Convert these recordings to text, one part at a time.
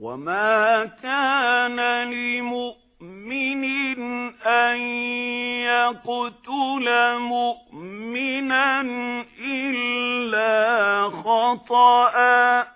وَمَا كَانَ لِمُؤْمِنٍ أَن يَقْتُلَ مُؤْمِنًا إِلَّا خَطَأً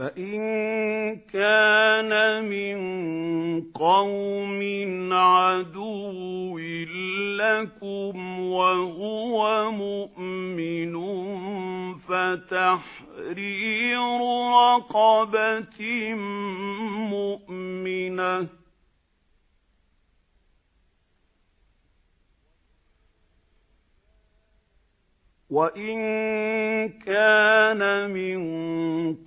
فَإِن كَانَ مِن قَوْمٍ عَدُوٍّ لَّكُمْ وَهُوَ مُؤْمِنٌ فَتَحْرِيرُ رَقَبَةٍ مُؤْمِنَةٍ وَإِن كَانَ مِن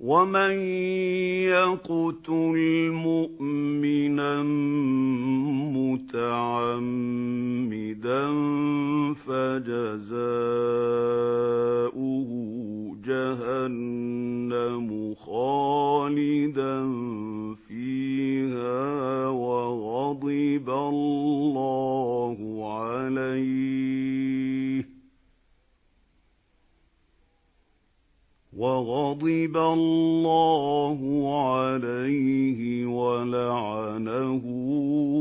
وَمَن يَقْتُلْ مُؤْمِنًا مُتَعَمِّدًا فَجَزَاؤُهُ وَغَضِبَ اللَّهُ عَلَيْهِ وَلَعَنَهُ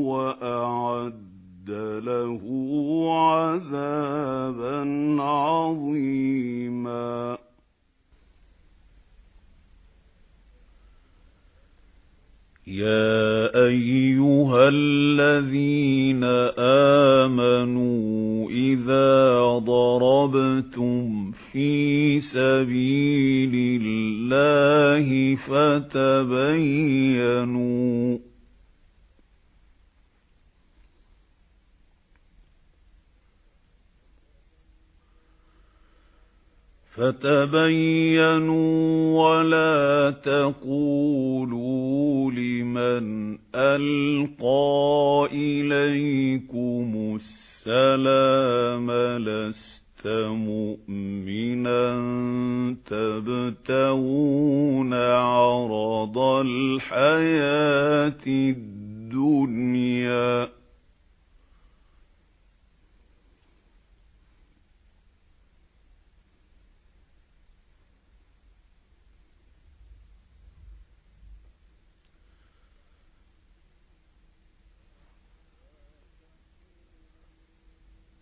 وَأَعَدَّ لَهُ عَذَابًا عَظِيمًا. يَا أَيُّهَا الَّذِينَ فِي سَبِيلِ اللَّهِ فَتَبَيَّنُوا فَتَبَيَّنُوا وَلَا تَقُولُوا لِمَنْ أَلْقَى إِلَيْكُمُ السَّلَامَ لَسْتَ عَرَضَ الْحَيَاةِ الدُّنْيَا.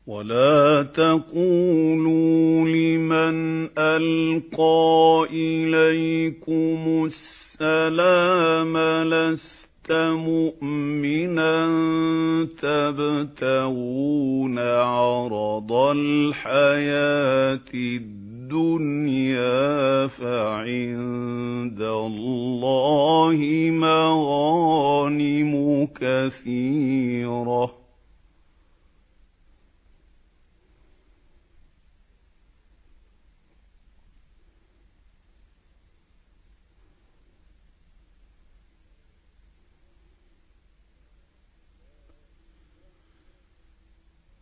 وَلَا تَقُولُوا لِمَنْ أَلْقَى إِلَيْكُمُ السَّلَامَ لَسْتَ مُؤْمِنًا تَبْتَغُونَ عَرَضَ الْحَيَاةِ الدُّنْيَا فَعِندَ اللَّهِ مَغَانِمُ كثيرة.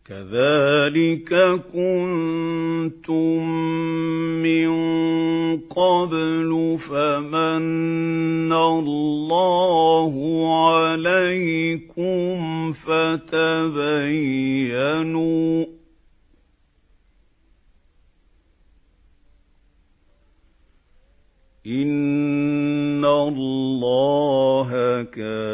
كَذَلِكَ كُنتُم مِّن قَبْلُ فَمَنَّ اللَّهُ عَلَيْكُمْ فَتَبَيَّنُوا إِنَّ اللَّهَ كَانَ